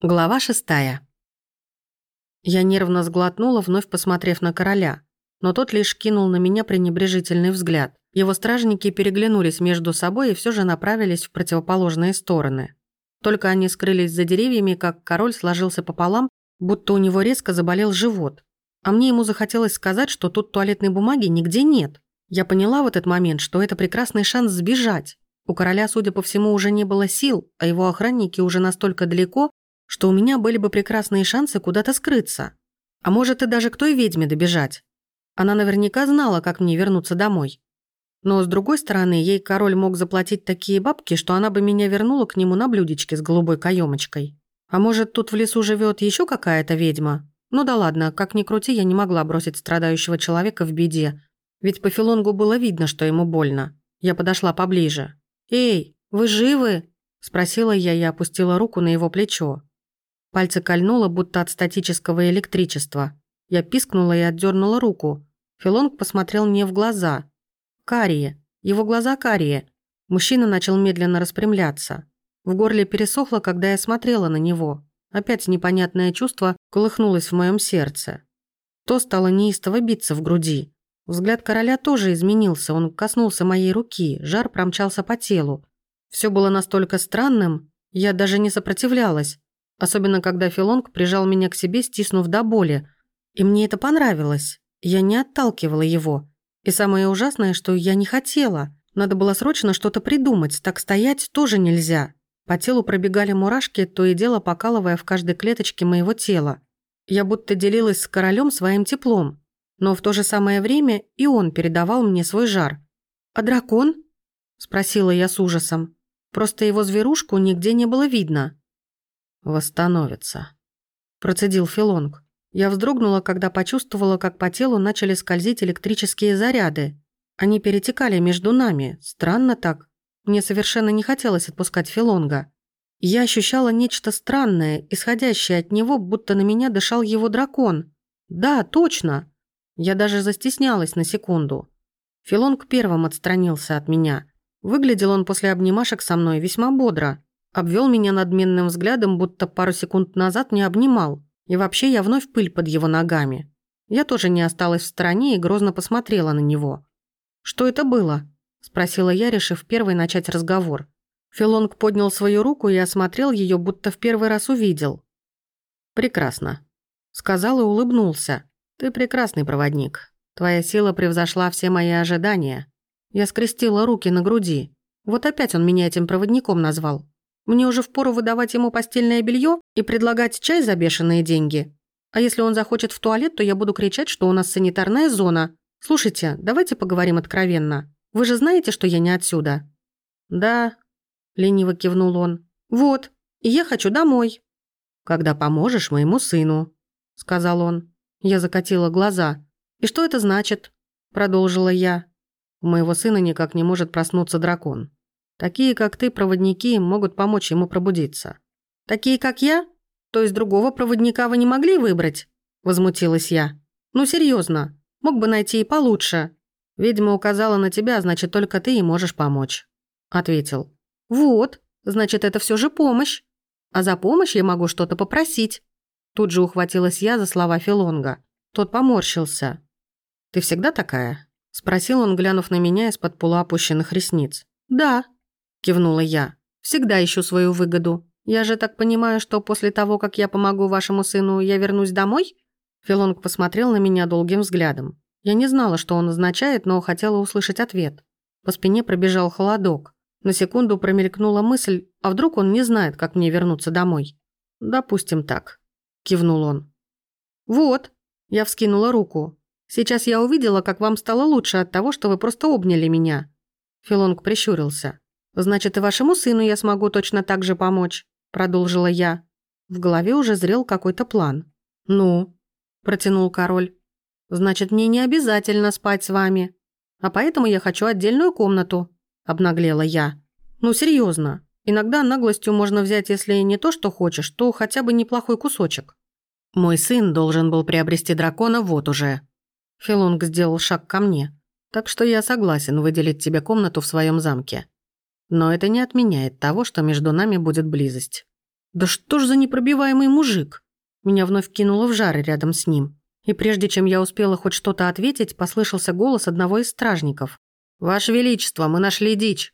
Глава шестая. Я нервно сглотнула, вновь посмотрев на короля, но тот лишь кинул на меня пренебрежительный взгляд. Его стражники переглянулись между собой и все же направились в противоположные стороны. Только они скрылись за деревьями, как король сложился пополам, будто у него резко заболел живот. А мне ему захотелось сказать, что тут туалетной бумаги нигде нет. Я поняла в этот момент, что это прекрасный шанс сбежать. У короля, судя по всему, уже не было сил, а его охранники уже настолько далеко, что у меня были бы прекрасные шансы куда-то скрыться. А может и даже к той ведьме добежать. Она наверняка знала, как мне вернуться домой. Но, с другой стороны, ей король мог заплатить такие бабки, что она бы меня вернула к нему на блюдечке с голубой каемочкой. А может, тут в лесу живет еще какая-то ведьма? Ну да ладно, как ни крути, я не могла бросить страдающего человека в беде. Ведь по Филонгу было видно, что ему больно. Я подошла поближе. «Эй, вы живы?» – спросила я и опустила руку на его плечо. Пальцы кольнуло, будто от статического электричества. Я пискнула и отдернула руку. Филонг посмотрел мне в глаза. Карие. Его глаза карие. Мужчина начал медленно распрямляться. В горле пересохло, когда я смотрела на него. Опять непонятное чувство колыхнулось в моем сердце. То стало неистово биться в груди. Взгляд короля тоже изменился, он коснулся моей руки, жар промчался по телу. Все было настолько странным, я даже не сопротивлялась. Особенно, когда Филонг прижал меня к себе, стиснув до боли. И мне это понравилось. Я не отталкивала его. И самое ужасное, что я не хотела. Надо было срочно что-то придумать, так стоять тоже нельзя. По телу пробегали мурашки, то и дело покалывая в каждой клеточке моего тела. Я будто делилась с королем своим теплом. Но в то же самое время и он передавал мне свой жар. «А дракон?» – спросила я с ужасом. Просто его зверушку нигде не было видно восстановится», – процедил Филонг. Я вздрогнула, когда почувствовала, как по телу начали скользить электрические заряды. Они перетекали между нами. Странно так. Мне совершенно не хотелось отпускать Филонга. Я ощущала нечто странное, исходящее от него, будто на меня дышал его дракон. Да, точно. Я даже застеснялась на секунду. Филонг первым отстранился от меня. Выглядел он после обнимашек со мной весьма бодро. Обвел меня надменным взглядом, будто пару секунд назад не обнимал. И вообще я вновь пыль под его ногами. Я тоже не осталась в стороне и грозно посмотрела на него. «Что это было?» – спросила я, решив первой начать разговор. Филонг поднял свою руку и осмотрел ее, будто в первый раз увидел. «Прекрасно», – сказал и улыбнулся. «Ты прекрасный проводник. Твоя сила превзошла все мои ожидания». Я скрестила руки на груди. Вот опять он меня этим проводником назвал. Мне уже впору выдавать ему постельное белье и предлагать чай за бешеные деньги. А если он захочет в туалет, то я буду кричать, что у нас санитарная зона. Слушайте, давайте поговорим откровенно. Вы же знаете, что я не отсюда?» «Да», – лениво кивнул он. «Вот, и я хочу домой». «Когда поможешь моему сыну», – сказал он. Я закатила глаза. «И что это значит?» – продолжила я. «У моего сына никак не может проснуться дракон. Такие, как ты, проводники, могут помочь ему пробудиться. Такие, как я? То есть другого проводника вы не могли выбрать? Возмутилась я. Ну, серьезно, мог бы найти и получше. Ведьма указала на тебя, значит, только ты и можешь помочь. Ответил. Вот, значит, это все же помощь. А за помощь я могу что-то попросить. Тут же ухватилась я за слова Филонга. Тот поморщился. «Ты всегда такая?» Спросил он, глянув на меня из-под полуопущенных ресниц. «Да», кивнула я. «Всегда ищу свою выгоду. Я же так понимаю, что после того, как я помогу вашему сыну, я вернусь домой?» Филонг посмотрел на меня долгим взглядом. Я не знала, что он означает, но хотела услышать ответ. По спине пробежал холодок. На секунду промелькнула мысль, а вдруг он не знает, как мне вернуться домой. «Допустим так», – кивнул он. «Вот», – я вскинула руку. «Сейчас я увидела, как вам стало лучше от того, что вы просто обняли меня». Филонг прищурился. «Значит, и вашему сыну я смогу точно так же помочь», – продолжила я. В голове уже зрел какой-то план. «Ну?» – протянул король. «Значит, мне не обязательно спать с вами. А поэтому я хочу отдельную комнату», – обнаглела я. «Ну, серьезно. Иногда наглостью можно взять, если не то, что хочешь, то хотя бы неплохой кусочек». «Мой сын должен был приобрести дракона вот уже». Филонг сделал шаг ко мне. «Так что я согласен выделить тебе комнату в своем замке. Но это не отменяет того, что между нами будет близость. Да что ж за непробиваемый мужик? Меня вновь кинуло в жары рядом с ним. И прежде чем я успела хоть что-то ответить, послышался голос одного из стражников. «Ваше Величество, мы нашли дичь!»